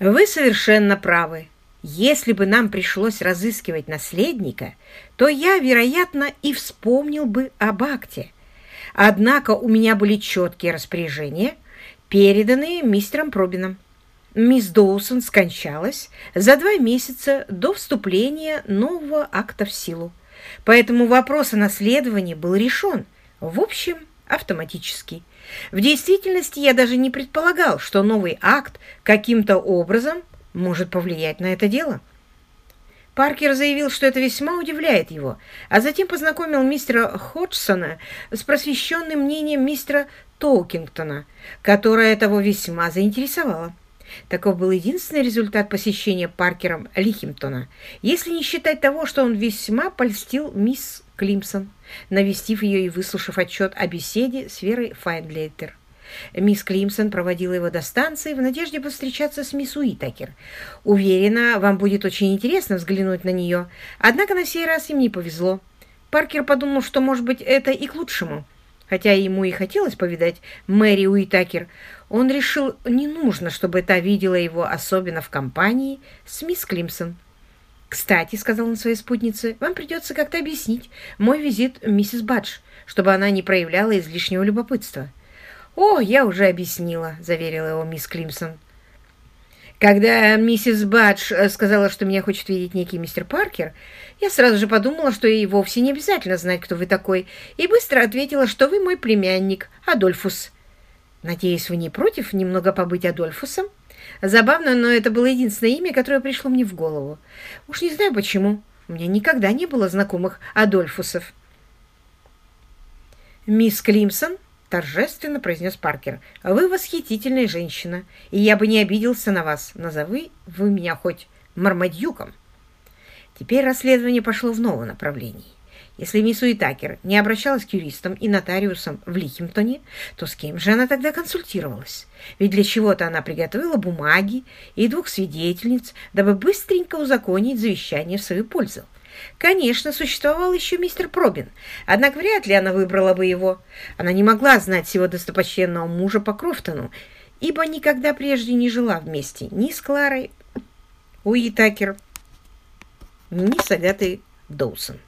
Вы совершенно правы. Если бы нам пришлось разыскивать наследника, то я, вероятно, и вспомнил бы об акте. Однако у меня были четкие распоряжения, переданные мистером Пробином. Мисс Доусон скончалась за два месяца до вступления нового акта в силу. Поэтому вопрос о наследовании был решен, в общем, автоматически. В действительности я даже не предполагал, что новый акт каким-то образом может повлиять на это дело. Паркер заявил, что это весьма удивляет его, а затем познакомил мистера Ходжсона с просвещенным мнением мистера Толкингтона, которое того весьма заинтересовало. Таков был единственный результат посещения Паркером Лихимтона, если не считать того, что он весьма польстил мисс Климсон, навестив ее и выслушав отчет о беседе с Верой Файндлейтер. Мисс Климсон проводила его до станции в надежде повстречаться с мисс Уитакер. Уверена, вам будет очень интересно взглянуть на нее, однако на сей раз им не повезло. Паркер подумал, что, может быть, это и к лучшему. Хотя ему и хотелось повидать Мэри Уитакер, он решил, не нужно, чтобы та видела его, особенно в компании с мисс Климсон. «Кстати», — сказал он своей спутнице, — «вам придется как-то объяснить мой визит миссис Бадж, чтобы она не проявляла излишнего любопытства». «О, я уже объяснила», — заверила его мисс Климсон. Когда миссис Бадж э, сказала, что меня хочет видеть некий мистер Паркер, я сразу же подумала, что ей вовсе не обязательно знать, кто вы такой, и быстро ответила, что вы мой племянник, Адольфус. Надеюсь, вы не против немного побыть Адольфусом? Забавно, но это было единственное имя, которое пришло мне в голову. Уж не знаю почему. У меня никогда не было знакомых Адольфусов. Мисс Климсон торжественно произнес Паркер. «Вы восхитительная женщина, и я бы не обиделся на вас. Назови вы меня хоть Мармадьюком». Теперь расследование пошло в новом направлении. Если мисс Уитакер не обращалась к юристам и нотариусам в Лихимтоне, то с кем же она тогда консультировалась? Ведь для чего-то она приготовила бумаги и двух свидетельниц, дабы быстренько узаконить завещание в свою пользу. Конечно, существовал еще мистер Пробин, однако вряд ли она выбрала бы его. Она не могла знать всего достопочтенного мужа по Крофтону, ибо никогда прежде не жила вместе ни с Кларой Уитакер, ни с Агатой Доусон.